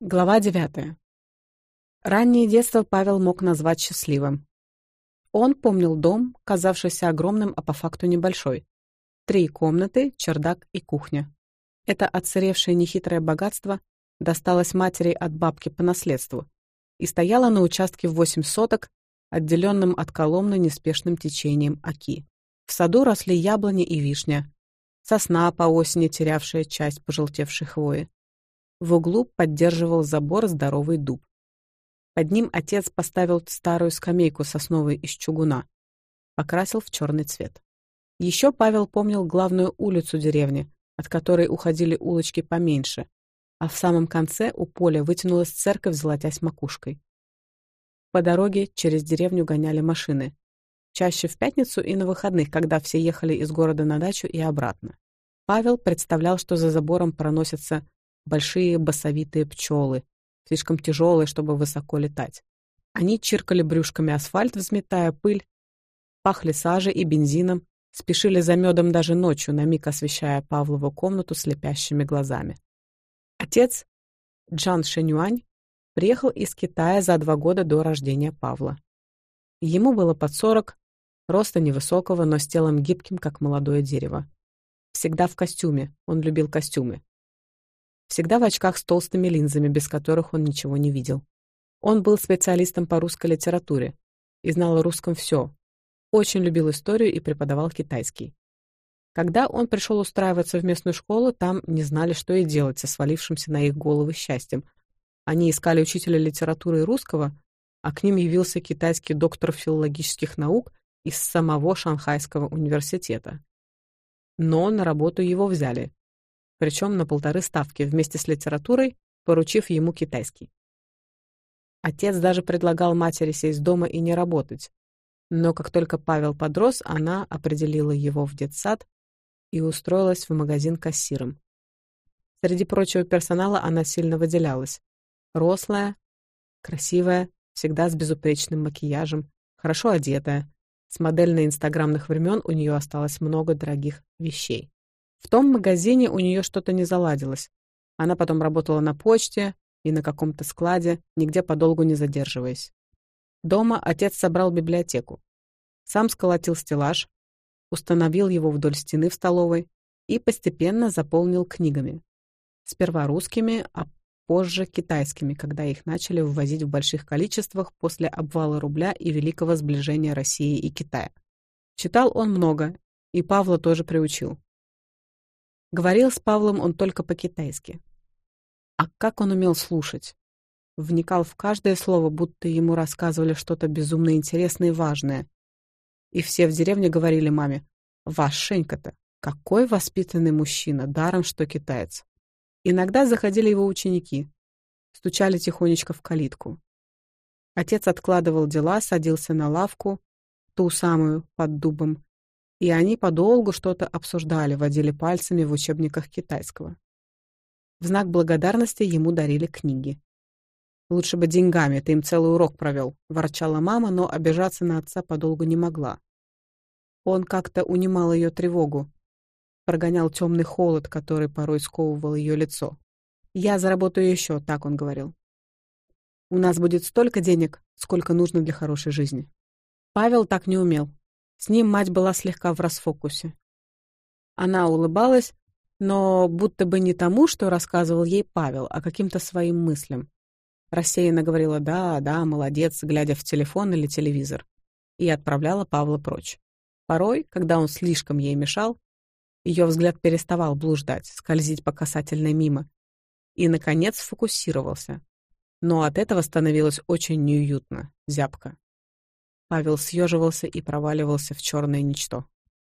Глава 9. Раннее детство Павел мог назвать счастливым. Он помнил дом, казавшийся огромным, а по факту небольшой. Три комнаты, чердак и кухня. Это отсыревшее нехитрое богатство досталось матери от бабки по наследству и стояло на участке в восемь соток, отделенном от Коломны неспешным течением Оки. В саду росли яблони и вишня, сосна по осени терявшая часть пожелтевшей хвои в углу поддерживал забор здоровый дуб. Под ним отец поставил старую скамейку сосновой из чугуна. Покрасил в черный цвет. Еще Павел помнил главную улицу деревни, от которой уходили улочки поменьше, а в самом конце у поля вытянулась церковь, золотясь макушкой. По дороге через деревню гоняли машины. Чаще в пятницу и на выходных, когда все ехали из города на дачу и обратно. Павел представлял, что за забором проносятся большие басовитые пчелы, слишком тяжелые, чтобы высоко летать. Они чиркали брюшками асфальт, взметая пыль, пахли сажей и бензином, спешили за медом даже ночью, на миг освещая Павлову комнату слепящими глазами. Отец, Джан Шенюань, приехал из Китая за два года до рождения Павла. Ему было под сорок, роста невысокого, но с телом гибким, как молодое дерево. Всегда в костюме, он любил костюмы всегда в очках с толстыми линзами, без которых он ничего не видел. Он был специалистом по русской литературе и знал о русском все. Очень любил историю и преподавал китайский. Когда он пришел устраиваться в местную школу, там не знали, что и делать со свалившимся на их головы счастьем. Они искали учителя литературы и русского, а к ним явился китайский доктор филологических наук из самого Шанхайского университета. Но на работу его взяли, причем на полторы ставки вместе с литературой, поручив ему китайский. Отец даже предлагал матери сесть дома и не работать. Но как только Павел подрос, она определила его в детсад и устроилась в магазин кассиром. Среди прочего персонала она сильно выделялась. Рослая, красивая, всегда с безупречным макияжем, хорошо одетая. С модельной инстаграмных времен у нее осталось много дорогих вещей. В том магазине у нее что-то не заладилось. Она потом работала на почте и на каком-то складе, нигде подолгу не задерживаясь. Дома отец собрал библиотеку. Сам сколотил стеллаж, установил его вдоль стены в столовой и постепенно заполнил книгами. Сперва русскими, а позже китайскими, когда их начали ввозить в больших количествах после обвала рубля и великого сближения России и Китая. Читал он много, и Павла тоже приучил. Говорил с Павлом он только по-китайски. А как он умел слушать? Вникал в каждое слово, будто ему рассказывали что-то безумно интересное и важное. И все в деревне говорили маме, «Вашенька-то, какой воспитанный мужчина, даром что китаец!» Иногда заходили его ученики, стучали тихонечко в калитку. Отец откладывал дела, садился на лавку, ту самую, под дубом, и они подолгу что-то обсуждали, водили пальцами в учебниках китайского. В знак благодарности ему дарили книги. «Лучше бы деньгами, ты им целый урок провел», — ворчала мама, но обижаться на отца подолгу не могла. Он как-то унимал ее тревогу, прогонял темный холод, который порой сковывал ее лицо. «Я заработаю еще», — так он говорил. «У нас будет столько денег, сколько нужно для хорошей жизни». Павел так не умел, с ним мать была слегка в расфокусе. Она улыбалась, но будто бы не тому, что рассказывал ей Павел, а каким-то своим мыслям. Рассеянно говорила «да, да, молодец», глядя в телефон или телевизор, и отправляла Павла прочь. Порой, когда он слишком ей мешал, ее взгляд переставал блуждать, скользить по касательной мимо, и, наконец, фокусировался. Но от этого становилось очень неуютно, зябко. Павел съеживался и проваливался в черное ничто.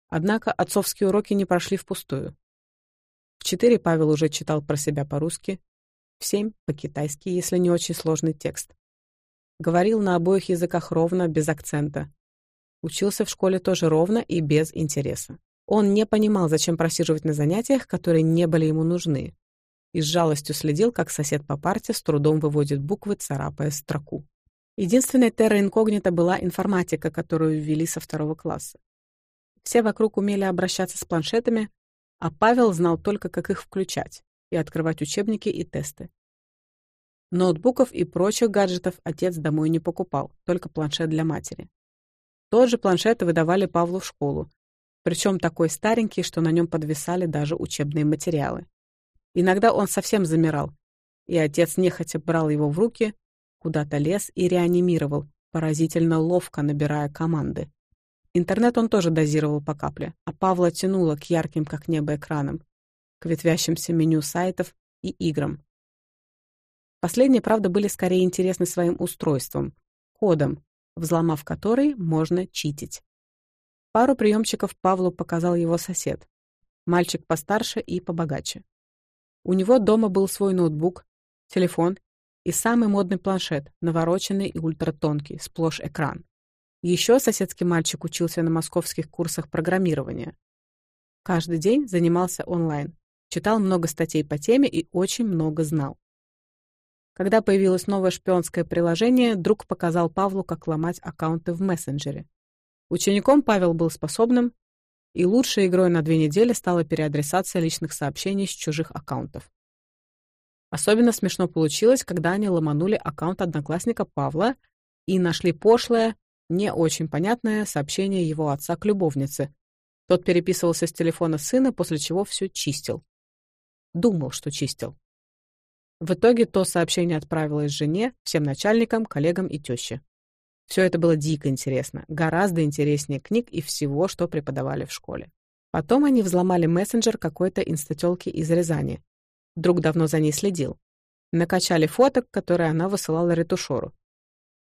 Однако отцовские уроки не прошли впустую. В четыре Павел уже читал про себя по-русски, в семь — по-китайски, если не очень сложный текст. Говорил на обоих языках ровно, без акцента. Учился в школе тоже ровно и без интереса. Он не понимал, зачем просиживать на занятиях, которые не были ему нужны, и с жалостью следил, как сосед по парте с трудом выводит буквы, царапая строку. Единственной терра инкогнито была информатика, которую ввели со второго класса. Все вокруг умели обращаться с планшетами, а Павел знал только, как их включать и открывать учебники и тесты. Ноутбуков и прочих гаджетов отец домой не покупал, только планшет для матери. Тот же планшет выдавали Павлу в школу, причем такой старенький, что на нем подвисали даже учебные материалы. Иногда он совсем замирал, и отец нехотя брал его в руки, куда-то лез и реанимировал, поразительно ловко набирая команды. Интернет он тоже дозировал по капле, а Павла тянуло к ярким, как небо, экранам, к ветвящимся меню сайтов и играм. Последние, правда, были скорее интересны своим устройством, кодом, взломав который можно читить. Пару приемчиков Павлу показал его сосед, мальчик постарше и побогаче. У него дома был свой ноутбук, телефон и самый модный планшет, навороченный и ультратонкий, сплошь экран. Еще соседский мальчик учился на московских курсах программирования. Каждый день занимался онлайн, читал много статей по теме и очень много знал. Когда появилось новое шпионское приложение, друг показал Павлу, как ломать аккаунты в мессенджере. Учеником Павел был способным, и лучшей игрой на две недели стала переадресация личных сообщений с чужих аккаунтов. Особенно смешно получилось, когда они ломанули аккаунт одноклассника Павла и нашли пошлое, не очень понятное сообщение его отца к любовнице. Тот переписывался с телефона сына, после чего все чистил. Думал, что чистил. В итоге то сообщение отправилось жене, всем начальникам, коллегам и теще. Все это было дико интересно, гораздо интереснее книг и всего, что преподавали в школе. Потом они взломали мессенджер какой-то инстателки из Рязани. Друг давно за ней следил. Накачали фоток, которые она высылала ретушеру.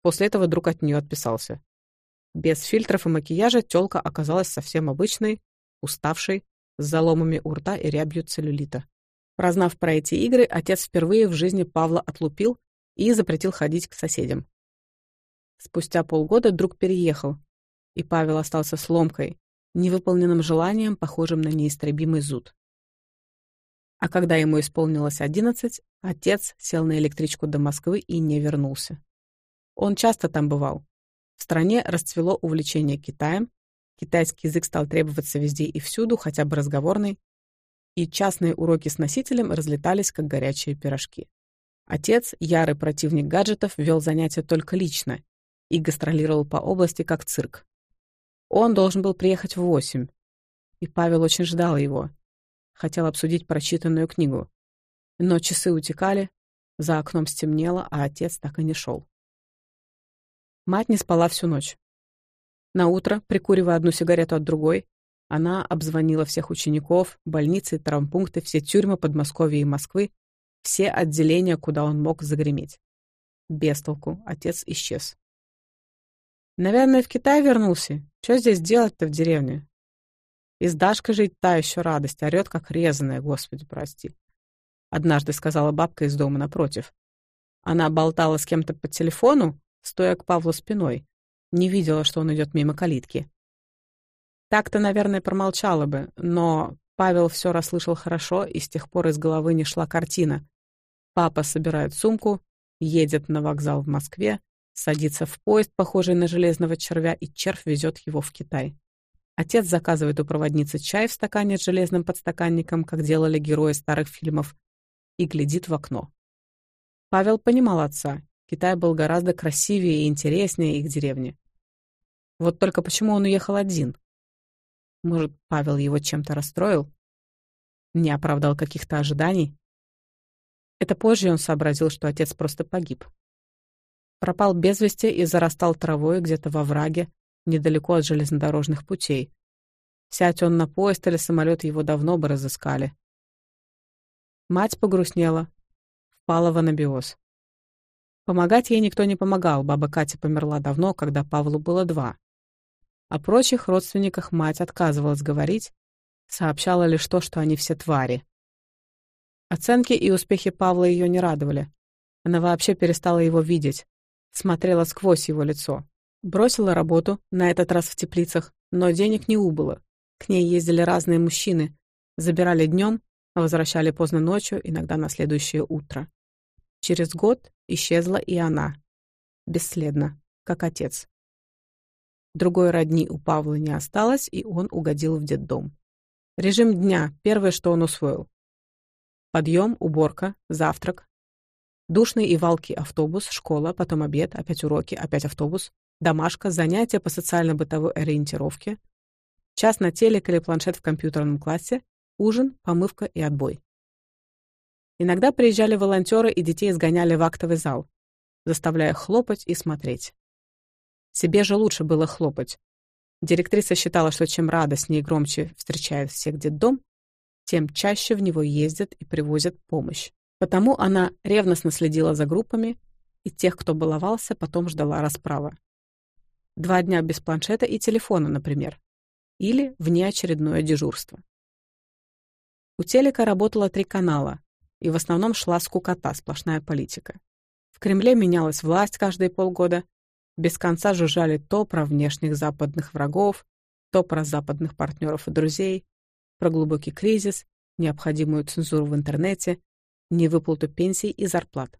После этого друг от нее отписался. Без фильтров и макияжа тёлка оказалась совсем обычной, уставшей, с заломами у рта и рябью целлюлита. Прознав про эти игры, отец впервые в жизни Павла отлупил и запретил ходить к соседям. Спустя полгода друг переехал, и Павел остался с ломкой, невыполненным желанием, похожим на неистребимый зуд. А когда ему исполнилось одиннадцать, отец сел на электричку до Москвы и не вернулся. Он часто там бывал. В стране расцвело увлечение Китаем, китайский язык стал требоваться везде и всюду, хотя бы разговорный, и частные уроки с носителем разлетались, как горячие пирожки. Отец, ярый противник гаджетов, вел занятия только лично и гастролировал по области, как цирк. Он должен был приехать в восемь, и Павел очень ждал его хотел обсудить прочитанную книгу. Но часы утекали, за окном стемнело, а отец так и не шел. Мать не спала всю ночь. На утро, прикуривая одну сигарету от другой, она обзвонила всех учеников, больницы, травмпункты, все тюрьмы Подмосковья и Москвы, все отделения, куда он мог загреметь. Без толку, отец исчез. «Наверное, в Китай вернулся. Что здесь делать-то в деревне? Издашка жить та еще радость, орет, как резаная, господи, прости. Однажды сказала бабка из дома напротив. Она болтала с кем-то по телефону, стоя к Павлу спиной. Не видела, что он идет мимо калитки. Так-то, наверное, промолчала бы, но Павел все расслышал хорошо, и с тех пор из головы не шла картина. Папа собирает сумку, едет на вокзал в Москве, садится в поезд, похожий на железного червя, и червь везет его в Китай. Отец заказывает у проводницы чай в стакане с железным подстаканником, как делали герои старых фильмов, и глядит в окно. Павел понимал отца. Китай был гораздо красивее и интереснее их деревни. Вот только почему он уехал один? Может, Павел его чем-то расстроил? Не оправдал каких-то ожиданий? Это позже он сообразил, что отец просто погиб. Пропал без вести и зарастал травой где-то во враге, недалеко от железнодорожных путей. Сядь он на поезд или самолет, его давно бы разыскали. Мать погрустнела, впала в анабиоз. Помогать ей никто не помогал, баба Катя померла давно, когда Павлу было два. О прочих родственниках мать отказывалась говорить, сообщала лишь то, что они все твари. Оценки и успехи Павла ее не радовали. Она вообще перестала его видеть, смотрела сквозь его лицо. Бросила работу, на этот раз в теплицах, но денег не убыло. К ней ездили разные мужчины. Забирали днем, а возвращали поздно ночью, иногда на следующее утро. Через год исчезла и она. Бесследно, как отец. Другой родни у Павла не осталось, и он угодил в детдом. Режим дня — первое, что он усвоил. Подъем, уборка, завтрак. Душный и валкий автобус, школа, потом обед, опять уроки, опять автобус, Домашка, занятия по социально-бытовой ориентировке, час на телек или планшет в компьютерном классе, ужин, помывка и отбой. Иногда приезжали волонтеры и детей сгоняли в актовый зал, заставляя хлопать и смотреть. Себе же лучше было хлопать. Директриса считала, что чем радостнее и громче встречает всех детдом, тем чаще в него ездят и привозят помощь. Потому она ревностно следила за группами, и тех, кто баловался, потом ждала расправа два дня без планшета и телефона, например, или внеочередное дежурство. У телека работало три канала, и в основном шла скукота, сплошная политика. В Кремле менялась власть каждые полгода, без конца жужжали то про внешних западных врагов, то про западных партнеров и друзей, про глубокий кризис, необходимую цензуру в интернете, невыплату пенсий и зарплат.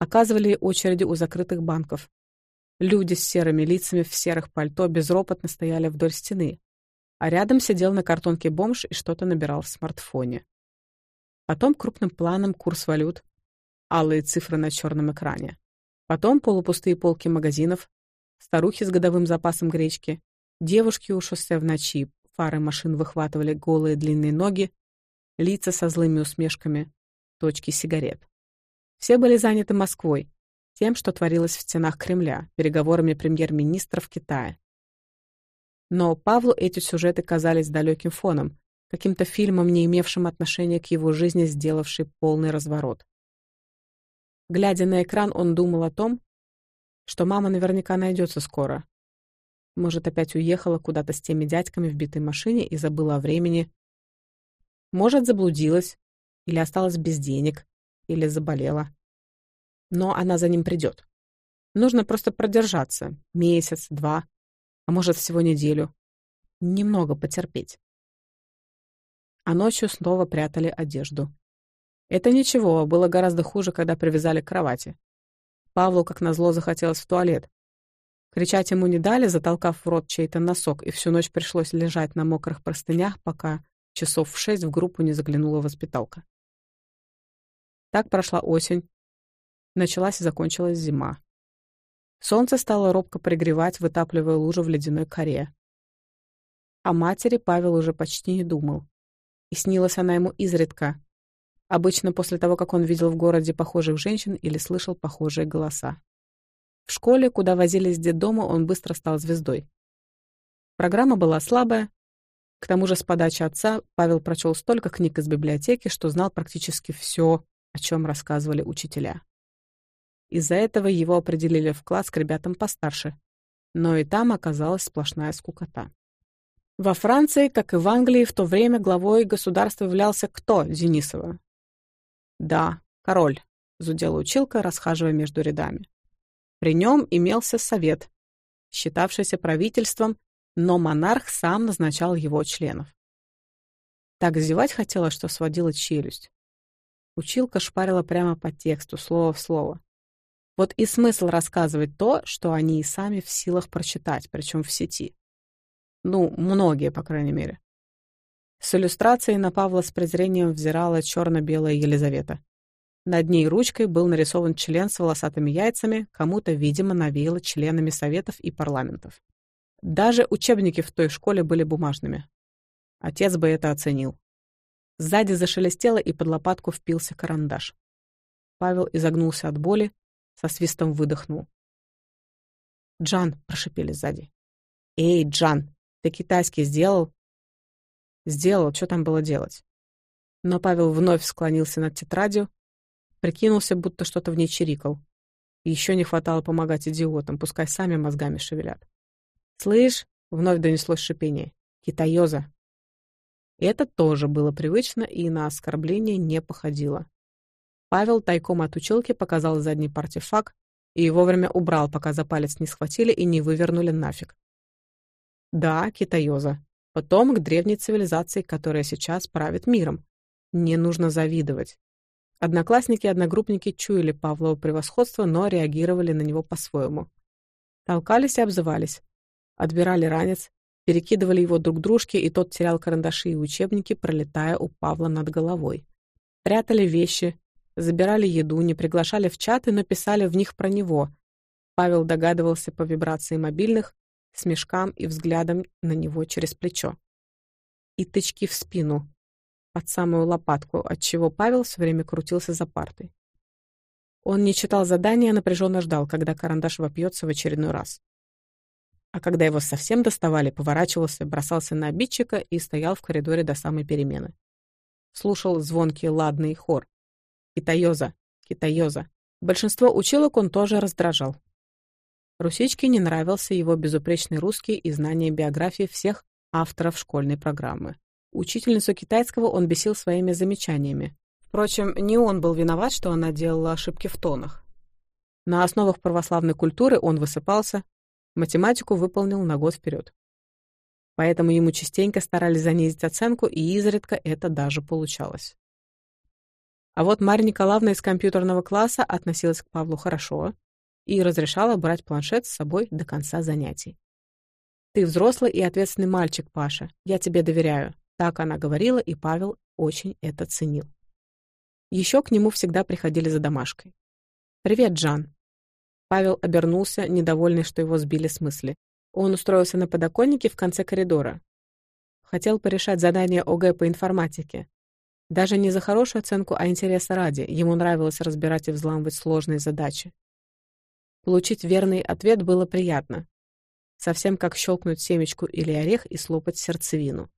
Оказывали очереди у закрытых банков, Люди с серыми лицами в серых пальто безропотно стояли вдоль стены, а рядом сидел на картонке бомж и что-то набирал в смартфоне. Потом крупным планом курс валют, алые цифры на черном экране. Потом полупустые полки магазинов, старухи с годовым запасом гречки, девушки у шоссе в ночи, фары машин выхватывали голые длинные ноги, лица со злыми усмешками, точки сигарет. Все были заняты Москвой, тем, что творилось в стенах Кремля, переговорами премьер-министров Китая. Но Павлу эти сюжеты казались далеким фоном, каким-то фильмом, не имевшим отношения к его жизни, сделавший полный разворот. Глядя на экран, он думал о том, что мама наверняка найдется скоро. Может, опять уехала куда-то с теми дядьками в битой машине и забыла о времени. Может, заблудилась, или осталась без денег, или заболела но она за ним придет. Нужно просто продержаться месяц, два, а может, всего неделю. Немного потерпеть. А ночью снова прятали одежду. Это ничего, было гораздо хуже, когда привязали к кровати. Павлу, как назло, захотелось в туалет. Кричать ему не дали, затолкав в рот чей-то носок, и всю ночь пришлось лежать на мокрых простынях, пока часов в шесть в группу не заглянула воспиталка. Так прошла осень, Началась и закончилась зима. Солнце стало робко пригревать, вытапливая лужу в ледяной коре. О матери Павел уже почти не думал. И снилась она ему изредка. Обычно после того, как он видел в городе похожих женщин или слышал похожие голоса. В школе, куда возились детдома, он быстро стал звездой. Программа была слабая. К тому же с подачи отца Павел прочел столько книг из библиотеки, что знал практически все, о чем рассказывали учителя. Из-за этого его определили в класс к ребятам постарше. Но и там оказалась сплошная скукота. Во Франции, как и в Англии, в то время главой государства являлся кто, Денисова? Да, король, зудела училка, расхаживая между рядами. При нем имелся совет, считавшийся правительством, но монарх сам назначал его членов. Так зевать хотела, что сводила челюсть. Училка шпарила прямо по тексту, слово в слово. Вот и смысл рассказывать то, что они и сами в силах прочитать, причем в сети. Ну, многие, по крайней мере. С иллюстрацией на Павла с презрением взирала черно-белая Елизавета. Над ней ручкой был нарисован член с волосатыми яйцами, кому-то, видимо, навеяло членами советов и парламентов. Даже учебники в той школе были бумажными. Отец бы это оценил. Сзади зашелестело, и под лопатку впился карандаш. Павел изогнулся от боли, со свистом выдохнул. «Джан!» — прошипели сзади. «Эй, Джан! Ты китайский сделал?» «Сделал. Что там было делать?» Но Павел вновь склонился над тетрадью, прикинулся, будто что-то в ней чирикал. Еще не хватало помогать идиотам, пускай сами мозгами шевелят. «Слышь!» — вновь донеслось шипение. «Китаёза!» Это тоже было привычно и на оскорбление не походило. Павел тайком от училки показал задний партифак и вовремя убрал, пока за палец не схватили и не вывернули нафиг. Да, китайоза. Потом к древней цивилизации, которая сейчас правит миром. Не нужно завидовать. Одноклассники и одногруппники чуяли Павлова превосходство, но реагировали на него по-своему. Толкались и обзывались. Отбирали ранец, перекидывали его друг дружке, и тот терял карандаши и учебники, пролетая у Павла над головой. Прятали вещи, забирали еду, не приглашали в чат и написали в них про него. Павел догадывался по вибрации мобильных, смешкам и взглядам на него через плечо. И тычки в спину, под самую лопатку, отчего Павел все время крутился за партой. Он не читал задания, а напряженно ждал, когда карандаш вопьется в очередной раз. А когда его совсем доставали, поворачивался, бросался на обидчика и стоял в коридоре до самой перемены. Слушал звонкий ладный хор, Китаёза, Китаёза. Большинство училок он тоже раздражал. Русичке не нравился его безупречный русский и знание биографии всех авторов школьной программы. Учительницу китайского он бесил своими замечаниями. Впрочем, не он был виноват, что она делала ошибки в тонах. На основах православной культуры он высыпался, математику выполнил на год вперед. Поэтому ему частенько старались занизить оценку, и изредка это даже получалось. А вот Марья Николаевна из компьютерного класса относилась к Павлу хорошо и разрешала брать планшет с собой до конца занятий. «Ты взрослый и ответственный мальчик, Паша. Я тебе доверяю». Так она говорила, и Павел очень это ценил. Еще к нему всегда приходили за домашкой. «Привет, Джан». Павел обернулся, недовольный, что его сбили с мысли. Он устроился на подоконнике в конце коридора. Хотел порешать задание ОГЭ по информатике, даже не за хорошую оценку, а интереса ради. Ему нравилось разбирать и взламывать сложные задачи. Получить верный ответ было приятно. Совсем как щелкнуть семечку или орех и слопать сердцевину.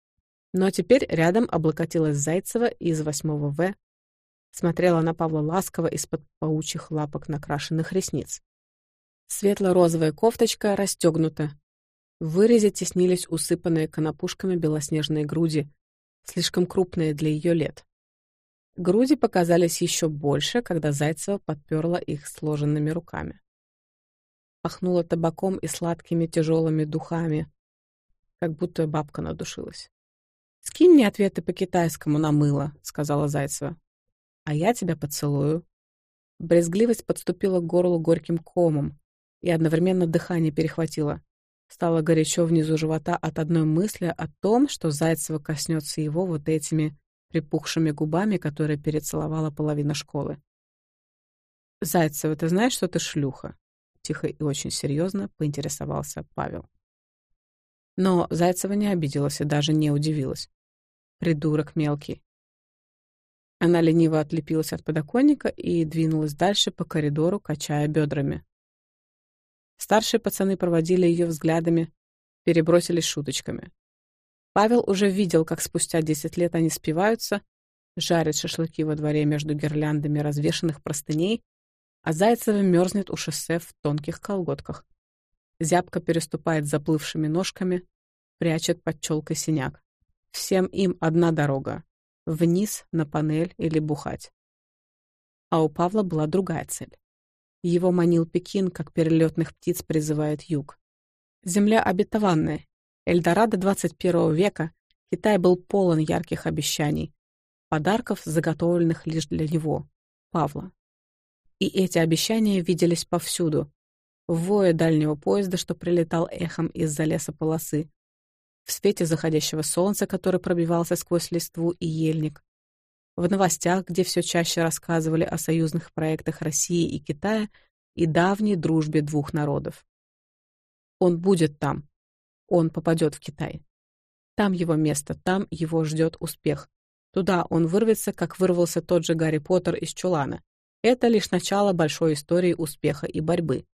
Но теперь рядом облокотилась Зайцева из 8 В. Смотрела на Павла ласково из-под паучьих лапок накрашенных ресниц. Светло-розовая кофточка расстегнута. В вырезе теснились усыпанные конопушками белоснежные груди, слишком крупные для ее лет. Груди показались еще больше, когда Зайцева подперла их сложенными руками. Пахнуло табаком и сладкими тяжелыми духами, как будто бабка надушилась. «Скинь мне ответы по-китайскому на мыло», — сказала Зайцева. «А я тебя поцелую». Брезгливость подступила к горлу горьким комом, и одновременно дыхание перехватило. Стало горячо внизу живота от одной мысли о том, что Зайцева коснется его вот этими припухшими губами, которые перецеловала половина школы. «Зайцева, ты знаешь, что ты шлюха?» Тихо и очень серьезно поинтересовался Павел. Но Зайцева не обиделась и даже не удивилась. «Придурок мелкий». Она лениво отлепилась от подоконника и двинулась дальше по коридору, качая бедрами. Старшие пацаны проводили ее взглядами, перебросились шуточками. Павел уже видел, как спустя 10 лет они спиваются, жарят шашлыки во дворе между гирляндами развешанных простыней, а Зайцева мерзнет у шоссе в тонких колготках. Зябко переступает заплывшими ножками, прячет под челкой синяк. Всем им одна дорога — вниз на панель или бухать. А у Павла была другая цель. Его манил Пекин, как перелетных птиц призывает юг. Земля обетованная. Эльдорадо 21 века Китай был полон ярких обещаний, подарков, заготовленных лишь для него, Павла. И эти обещания виделись повсюду. В вое дальнего поезда, что прилетал эхом из-за леса полосы, в свете заходящего солнца, который пробивался сквозь листву и ельник, в новостях, где все чаще рассказывали о союзных проектах России и Китая и давней дружбе двух народов. Он будет там. Он попадет в Китай. Там его место, там его ждет успех. Туда он вырвется, как вырвался тот же Гарри Поттер из чулана. Это лишь начало большой истории успеха и борьбы.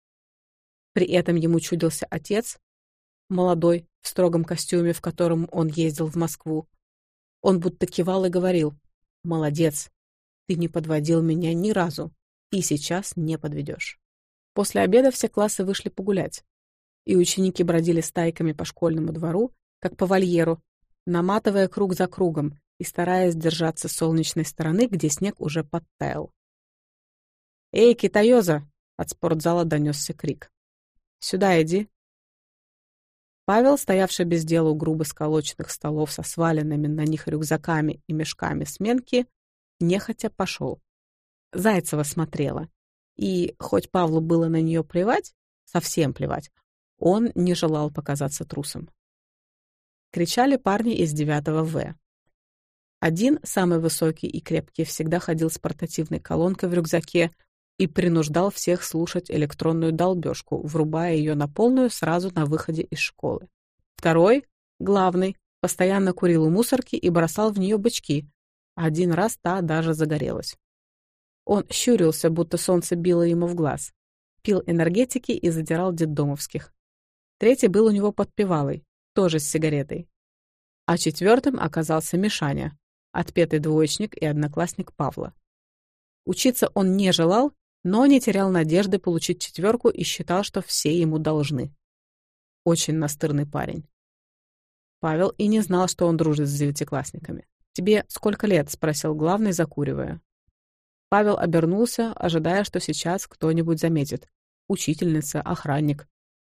При этом ему чудился отец, молодой, в строгом костюме, в котором он ездил в Москву. Он будто кивал и говорил, Молодец. Ты не подводил меня ни разу. И сейчас не подведешь. После обеда все классы вышли погулять. И ученики бродили стайками по школьному двору, как по вольеру, наматывая круг за кругом и стараясь держаться солнечной стороны, где снег уже подтаял. «Эй, китаёза!» — от спортзала донесся крик. «Сюда иди!» Павел, стоявший без дела у грубо сколоченных столов со сваленными на них рюкзаками и мешками сменки, нехотя пошел. Зайцева смотрела. И хоть Павлу было на нее плевать, совсем плевать, он не желал показаться трусом. Кричали парни из 9 В. Один, самый высокий и крепкий, всегда ходил с портативной колонкой в рюкзаке, и принуждал всех слушать электронную долбежку, врубая ее на полную сразу на выходе из школы. Второй, главный, постоянно курил у мусорки и бросал в нее бычки. Один раз та даже загорелась. Он щурился, будто солнце било ему в глаз. Пил энергетики и задирал детдомовских. Третий был у него подпевалый, тоже с сигаретой. А четвертым оказался Мишаня, отпетый двоечник и одноклассник Павла. Учиться он не желал но не терял надежды получить четверку и считал, что все ему должны. Очень настырный парень. Павел и не знал, что он дружит с девятиклассниками. «Тебе сколько лет?» — спросил главный, закуривая. Павел обернулся, ожидая, что сейчас кто-нибудь заметит. Учительница, охранник.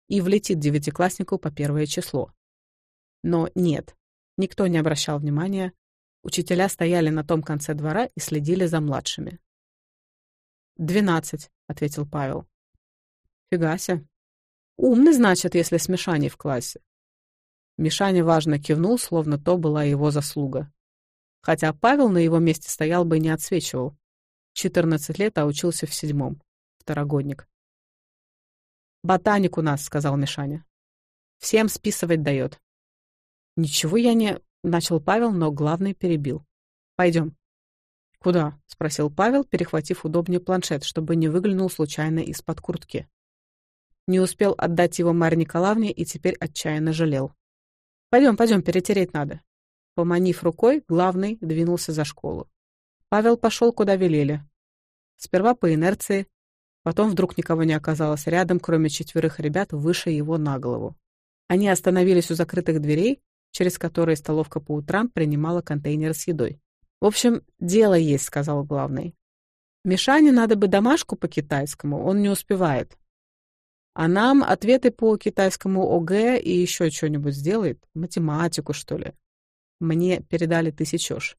И влетит девятикласснику по первое число. Но нет, никто не обращал внимания. Учителя стояли на том конце двора и следили за младшими. «Двенадцать», — ответил Павел. Фигася. Умный, значит, если с Мишаней в классе». Мишаня важно кивнул, словно то была его заслуга. Хотя Павел на его месте стоял бы и не отсвечивал. 14 лет, а учился в седьмом. Второгодник. «Ботаник у нас», — сказал Мишаня. «Всем списывать дает». «Ничего я не...» — начал Павел, но главный перебил. «Пойдем». «Куда?» — спросил Павел, перехватив удобнее планшет, чтобы не выглянул случайно из-под куртки. Не успел отдать его Марье Николаевне и теперь отчаянно жалел. «Пойдем, пойдем, перетереть надо». Поманив рукой, главный двинулся за школу. Павел пошел, куда велели. Сперва по инерции, потом вдруг никого не оказалось рядом, кроме четверых ребят выше его на голову. Они остановились у закрытых дверей, через которые столовка по утрам принимала контейнер с едой. В общем, дело есть, сказал главный. Мишане надо бы домашку по китайскому, он не успевает. А нам ответы по китайскому ОГЭ и еще что-нибудь сделает, математику, что ли. Мне передали тысячеж.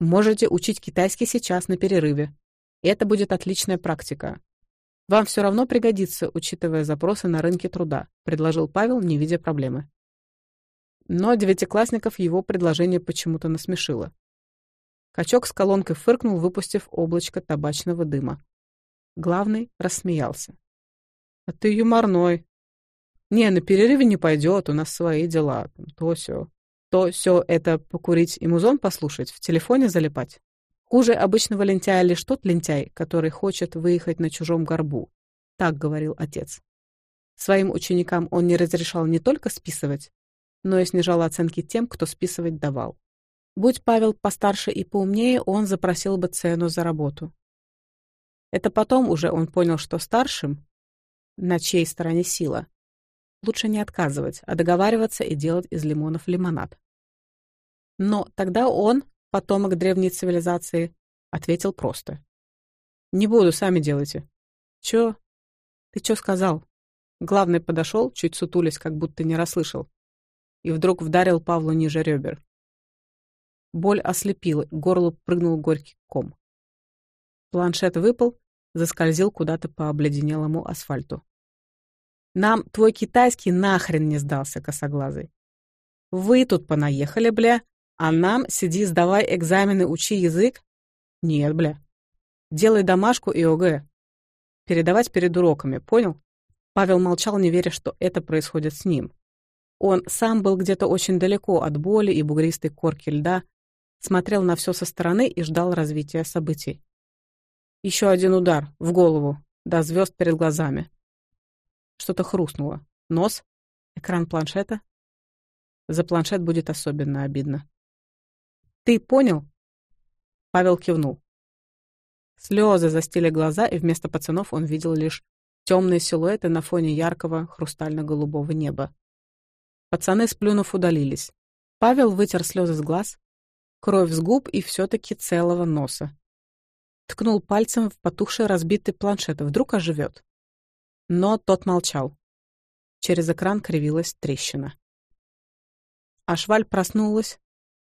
Можете учить китайский сейчас на перерыве. Это будет отличная практика. Вам все равно пригодится, учитывая запросы на рынке труда, предложил Павел, не видя проблемы. Но девятиклассников его предложение почему-то насмешило. Качок с колонкой фыркнул, выпустив облачко табачного дыма. Главный рассмеялся. «А ты юморной!» «Не, на перерыве не пойдет, у нас свои дела, то все. То все это покурить и музон послушать, в телефоне залипать. Хуже обычного лентяя лишь тот лентяй, который хочет выехать на чужом горбу», — так говорил отец. Своим ученикам он не разрешал не только списывать, но и снижал оценки тем, кто списывать давал. Будь Павел постарше и поумнее, он запросил бы цену за работу. Это потом уже он понял, что старшим, на чьей стороне сила, лучше не отказывать, а договариваться и делать из лимонов лимонад. Но тогда он, потомок древней цивилизации, ответил просто. «Не буду, сами делайте». «Чё? Ты чё сказал?» Главный подошел, чуть сутулись, как будто не расслышал, и вдруг вдарил Павлу ниже ребер. Боль ослепила, горло прыгнул горький ком. Планшет выпал, заскользил куда-то по обледенелому асфальту. «Нам твой китайский нахрен не сдался, косоглазый. Вы тут понаехали, бля, а нам сиди, сдавай экзамены, учи язык? Нет, бля. Делай домашку и ОГЭ. Передавать перед уроками, понял?» Павел молчал, не веря, что это происходит с ним. Он сам был где-то очень далеко от боли и бугристой корки льда, смотрел на все со стороны и ждал развития событий. Еще один удар, в голову, до звезд перед глазами. Что-то хрустнуло. Нос? Экран планшета? За планшет будет особенно обидно. «Ты понял?» Павел кивнул. Слезы застили глаза, и вместо пацанов он видел лишь темные силуэты на фоне яркого хрустально-голубого неба. Пацаны, сплюнув, удалились. Павел вытер слезы с глаз, кровь с губ и все-таки целого носа. Ткнул пальцем в потухший разбитый планшет, вдруг оживет. Но тот молчал. Через экран кривилась трещина. Ашваль проснулась,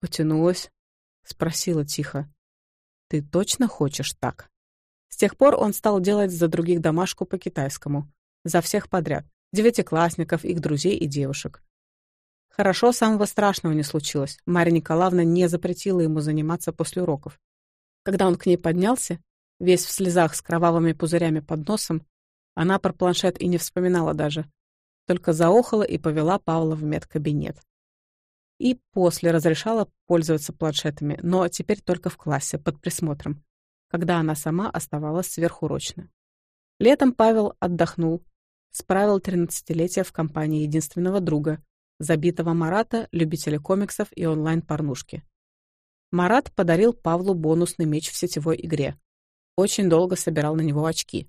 потянулась, спросила тихо. «Ты точно хочешь так?» С тех пор он стал делать за других домашку по-китайскому. За всех подряд. Девятиклассников, их друзей и девушек. Хорошо, самого страшного не случилось. Марья Николаевна не запретила ему заниматься после уроков. Когда он к ней поднялся, весь в слезах с кровавыми пузырями под носом, она про планшет и не вспоминала даже, только заохала и повела Павла в медкабинет. И после разрешала пользоваться планшетами, но теперь только в классе, под присмотром, когда она сама оставалась сверхурочно. Летом Павел отдохнул, справил 13-летие в компании единственного друга — забитого Марата, любителя комиксов и онлайн-порнушки. Марат подарил Павлу бонусный меч в сетевой игре. Очень долго собирал на него очки.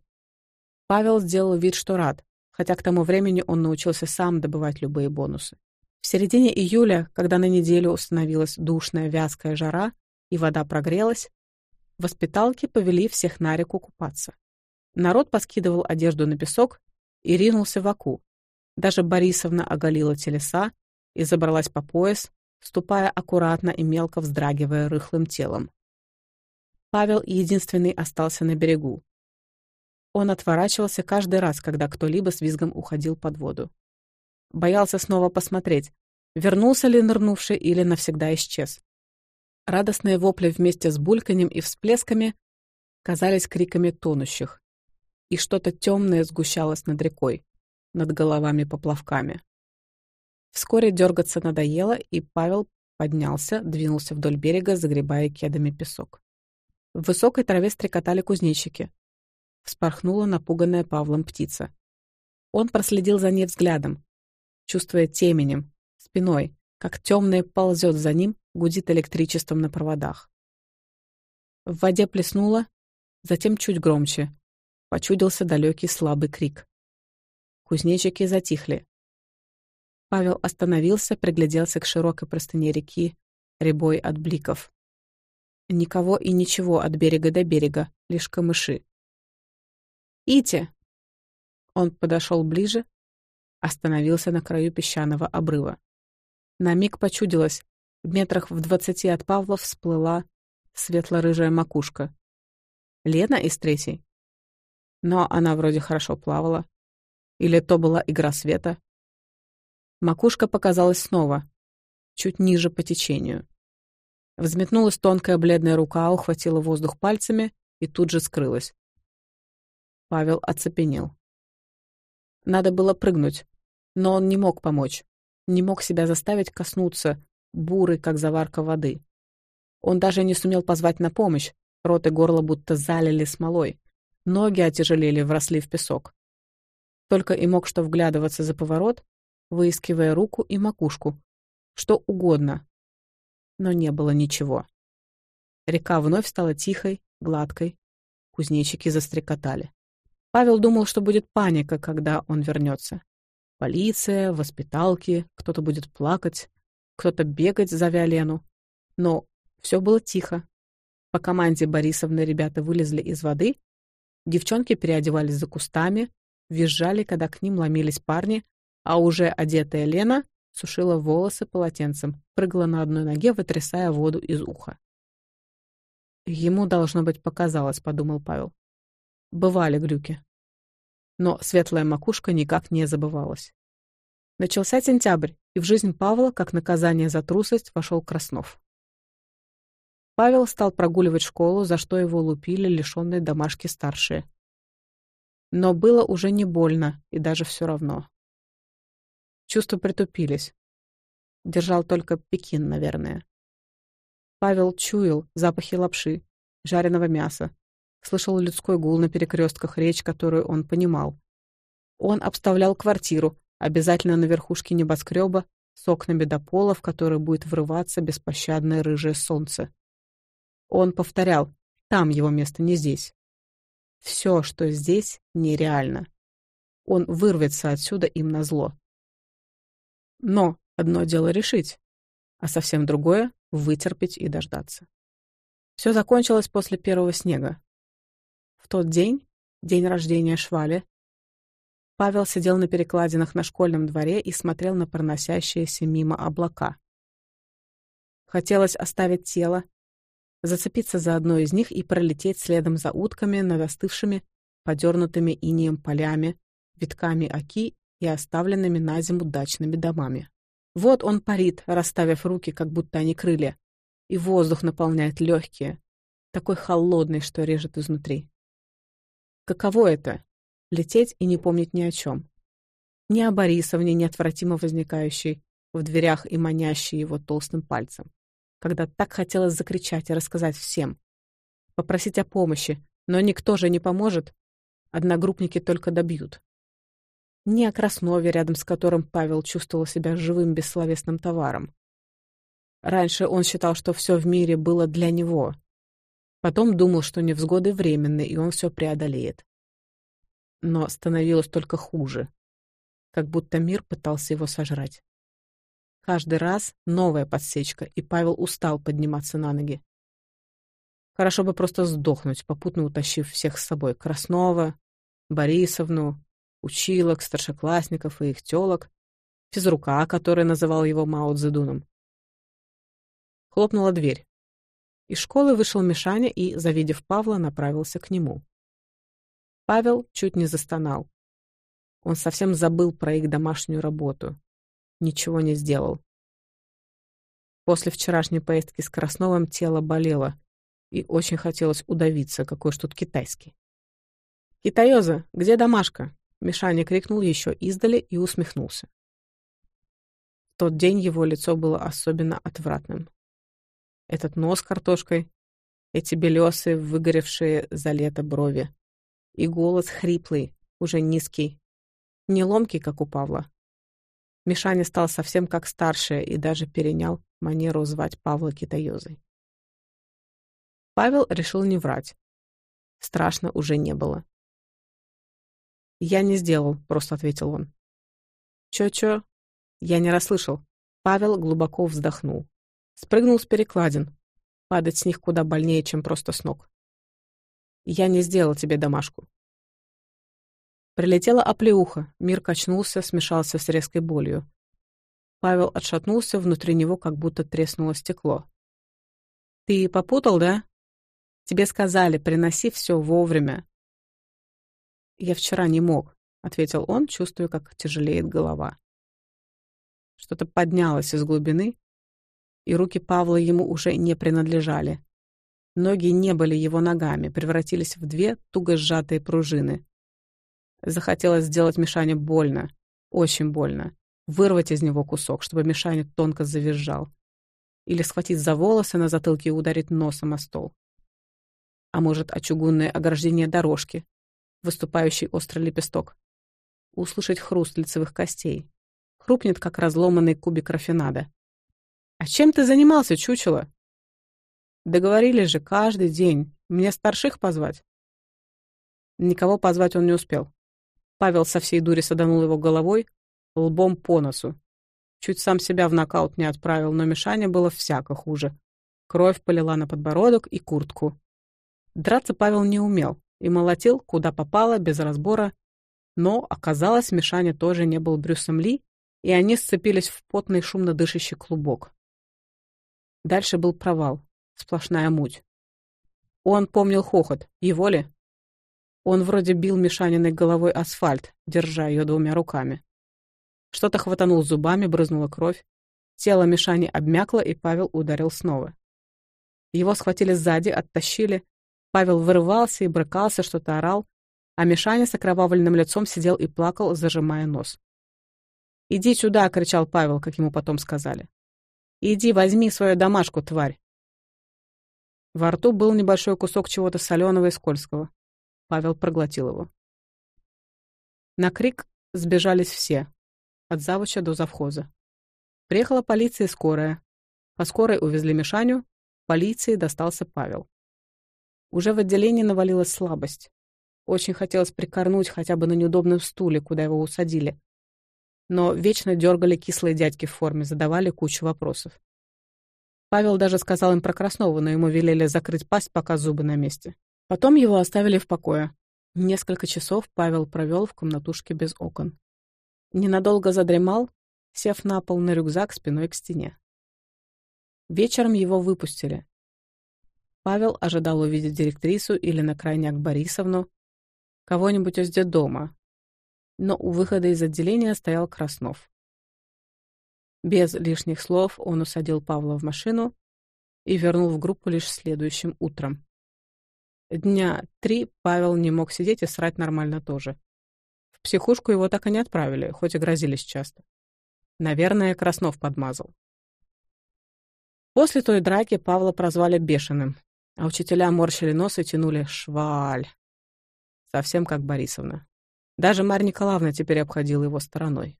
Павел сделал вид, что рад, хотя к тому времени он научился сам добывать любые бонусы. В середине июля, когда на неделю установилась душная вязкая жара и вода прогрелась, воспиталки повели всех на реку купаться. Народ поскидывал одежду на песок и ринулся в Аку, даже Борисовна оголила телеса и забралась по пояс, ступая аккуратно и мелко вздрагивая рыхлым телом. Павел единственный остался на берегу. Он отворачивался каждый раз, когда кто-либо с визгом уходил под воду. Боялся снова посмотреть, вернулся ли нырнувший или навсегда исчез. Радостные вопли вместе с бульканем и всплесками казались криками тонущих, и что-то темное сгущалось над рекой над головами поплавками. Вскоре дергаться надоело, и Павел поднялся, двинулся вдоль берега, загребая кедами песок. В высокой траве стрекотали кузнечики. Вспорхнула напуганная Павлом птица. Он проследил за ней взглядом, чувствуя теменем, спиной, как темное ползет за ним, гудит электричеством на проводах. В воде плеснуло, затем чуть громче. Почудился далекий слабый крик кузнечики затихли. Павел остановился, пригляделся к широкой простыне реки, рябой от бликов. Никого и ничего от берега до берега, лишь камыши. «Ите!» Он подошел ближе, остановился на краю песчаного обрыва. На миг почудилось, в метрах в двадцати от Павла всплыла светло-рыжая макушка. Лена из третьей. Но она вроде хорошо плавала, или то была игра света? Макушка показалась снова, чуть ниже по течению. Взметнулась тонкая бледная рука, ухватила воздух пальцами и тут же скрылась. Павел оцепенел. Надо было прыгнуть, но он не мог помочь, не мог себя заставить коснуться буры, как заварка воды. Он даже не сумел позвать на помощь, рот и горло будто залили смолой. Ноги отяжелели, вросли в песок только и мог что вглядываться за поворот, выискивая руку и макушку, что угодно. Но не было ничего. Река вновь стала тихой, гладкой. Кузнечики застрекотали. Павел думал, что будет паника, когда он вернется. Полиция, воспиталки, кто-то будет плакать, кто-то бегать за Виолену. Но все было тихо. По команде Борисовны ребята вылезли из воды, девчонки переодевались за кустами, визжали, когда к ним ломились парни, а уже одетая Лена сушила волосы полотенцем, прыгала на одной ноге, вытрясая воду из уха. «Ему, должно быть, показалось», — подумал Павел. Бывали глюки. Но светлая макушка никак не забывалась. Начался сентябрь, и в жизнь Павла, как наказание за трусость, вошел Краснов. Павел стал прогуливать школу, за что его лупили лишенные домашки старшие. Но было уже не больно и даже все равно. Чувства притупились. Держал только Пекин, наверное. Павел чуял запахи лапши, жареного мяса. Слышал людской гул на перекрестках, речь, которую он понимал. Он обставлял квартиру, обязательно на верхушке небоскреба, с окнами до пола, в которые будет врываться беспощадное рыжее солнце. Он повторял, там его место, не здесь. Все, что здесь, нереально. Он вырвется отсюда им на зло. Но одно дело решить, а совсем другое — вытерпеть и дождаться. Все закончилось после первого снега. В тот день, день рождения Швали, Павел сидел на перекладинах на школьном дворе и смотрел на проносящиеся мимо облака. Хотелось оставить тело, зацепиться за одно из них и пролететь следом за утками, надостывшими, подернутыми инием полями, витками оки и оставленными на зиму дачными домами. Вот он парит, расставив руки, как будто они крылья, и воздух наполняет легкие, такой холодный, что режет изнутри. Каково это — лететь и не помнить ни о чем? Ни о Борисовне, неотвратимо возникающей в дверях и манящей его толстым пальцем когда так хотелось закричать и рассказать всем. Попросить о помощи, но никто же не поможет. Одногруппники только добьют. Не о Краснове, рядом с которым Павел чувствовал себя живым бессловесным товаром. Раньше он считал, что все в мире было для него. Потом думал, что невзгоды временны, и он все преодолеет. Но становилось только хуже. Как будто мир пытался его сожрать. Каждый раз новая подсечка, и Павел устал подниматься на ноги. Хорошо бы просто сдохнуть, попутно утащив всех с собой. Краснова, Борисовну, училок, старшеклассников и их тёлок, физрука, который называл его Мао Цзэдуном. Хлопнула дверь. Из школы вышел Мишаня и, завидев Павла, направился к нему. Павел чуть не застонал. Он совсем забыл про их домашнюю работу ничего не сделал. После вчерашней поездки с Красновым тело болело, и очень хотелось удавиться, какой ж тут китайский. «Китаёза, где домашка?» — Мишаня крикнул еще издали и усмехнулся. В тот день его лицо было особенно отвратным. Этот нос картошкой, эти белесы, выгоревшие за лето брови, и голос хриплый, уже низкий, не ломкий, как у Павла, Миша не стал совсем как старший и даже перенял манеру звать Павла китаёзой. Павел решил не врать. Страшно уже не было. «Я не сделал», — просто ответил он. «Чё-чё?» Я не расслышал. Павел глубоко вздохнул. Спрыгнул с перекладин. Падать с них куда больнее, чем просто с ног. «Я не сделал тебе домашку». Прилетела оплеуха, мир качнулся, смешался с резкой болью. Павел отшатнулся, внутри него как будто треснуло стекло. «Ты попутал, да? Тебе сказали, приноси все вовремя». «Я вчера не мог», — ответил он, чувствуя, как тяжелеет голова. Что-то поднялось из глубины, и руки Павла ему уже не принадлежали. Ноги не были его ногами, превратились в две туго сжатые пружины. Захотелось сделать Мишане больно, очень больно, вырвать из него кусок, чтобы Мишаня тонко завизжал. Или схватить за волосы на затылке и ударить носом о стол. А может, о чугунное ограждение дорожки, выступающий острый лепесток. Услышать хруст лицевых костей. Хрупнет, как разломанный кубик рафинада. «А чем ты занимался, чучело?» «Договорились же, каждый день. Мне старших позвать?» Никого позвать он не успел. Павел со всей дури саданул его головой, лбом по носу. Чуть сам себя в нокаут не отправил, но Мишане было всяко хуже. Кровь полила на подбородок и куртку. Драться Павел не умел и молотил, куда попало, без разбора. Но, оказалось, Мишаня тоже не был Брюсом Ли, и они сцепились в потный шумно дышащий клубок. Дальше был провал, сплошная муть. Он помнил хохот, его ли? Он вроде бил Мишаниной головой асфальт, держа ее двумя руками. Что-то хватанул зубами, брызнула кровь. Тело Мишани обмякло, и Павел ударил снова. Его схватили сзади, оттащили. Павел вырывался и брыкался, что-то орал, а Мишаня с окровавленным лицом сидел и плакал, зажимая нос. «Иди сюда!» — кричал Павел, как ему потом сказали. «Иди, возьми свою домашку, тварь!» Во рту был небольшой кусок чего-то соленого и скользкого. Павел проглотил его. На крик сбежались все, от завуча до завхоза. Приехала полиция и скорая. По скорой увезли Мишаню, полиции достался Павел. Уже в отделении навалилась слабость. Очень хотелось прикорнуть хотя бы на неудобном стуле, куда его усадили. Но вечно дергали кислые дядьки в форме, задавали кучу вопросов. Павел даже сказал им про Краснову, но ему велели закрыть пасть, пока зубы на месте. Потом его оставили в покое. Несколько часов Павел провел в комнатушке без окон. Ненадолго задремал, сев на пол на рюкзак спиной к стене. Вечером его выпустили. Павел ожидал увидеть директрису или на крайняк Борисовну, кого-нибудь из дома. Но у выхода из отделения стоял Краснов. Без лишних слов он усадил Павла в машину и вернул в группу лишь следующим утром. Дня три Павел не мог сидеть и срать нормально тоже. В психушку его так и не отправили, хоть и грозились часто. Наверное, Краснов подмазал. После той драки Павла прозвали бешеным, а учителя морщили нос и тянули «шваль». Совсем как Борисовна. Даже Марья Николаевна теперь обходила его стороной.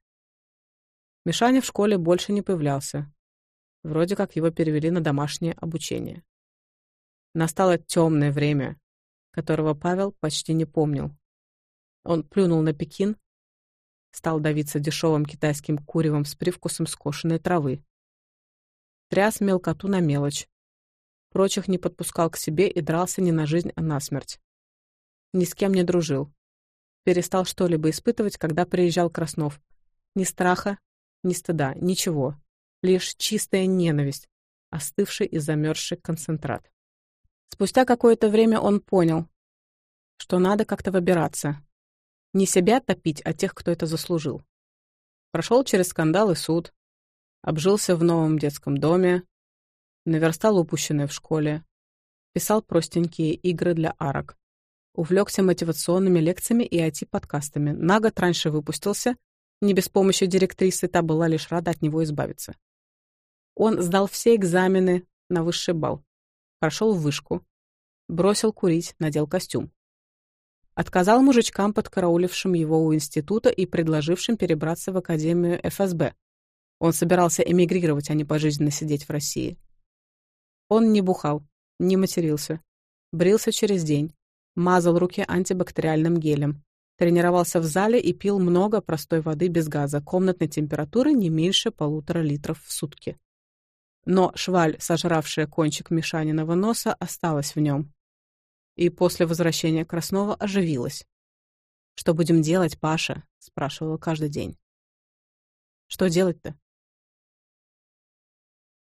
Мишаня в школе больше не появлялся. Вроде как его перевели на домашнее обучение. Настало темное время, которого Павел почти не помнил. Он плюнул на Пекин, стал давиться дешевым китайским куревом с привкусом скошенной травы. Тряс мелкоту на мелочь. Прочих не подпускал к себе и дрался не на жизнь, а на смерть. Ни с кем не дружил. Перестал что-либо испытывать, когда приезжал Краснов. Ни страха, ни стыда, ничего. Лишь чистая ненависть, остывший и замерзший концентрат. Спустя какое-то время он понял, что надо как-то выбираться. Не себя топить, а тех, кто это заслужил. Прошел через скандал и суд, обжился в новом детском доме, наверстал упущенное в школе, писал простенькие игры для арок, увлекся мотивационными лекциями и IT-подкастами, на год раньше выпустился, не без помощи директрисы, та была лишь рада от него избавиться. Он сдал все экзамены на высший балл, прошел в вышку, бросил курить, надел костюм. Отказал мужичкам, подкараулившим его у института и предложившим перебраться в Академию ФСБ. Он собирался эмигрировать, а не пожизненно сидеть в России. Он не бухал, не матерился, брился через день, мазал руки антибактериальным гелем, тренировался в зале и пил много простой воды без газа комнатной температуры не меньше полутора литров в сутки но шваль, сожравшая кончик Мишаниного носа, осталась в нем. И после возвращения Краснова оживилась. «Что будем делать, Паша?» — спрашивала каждый день. «Что делать-то?»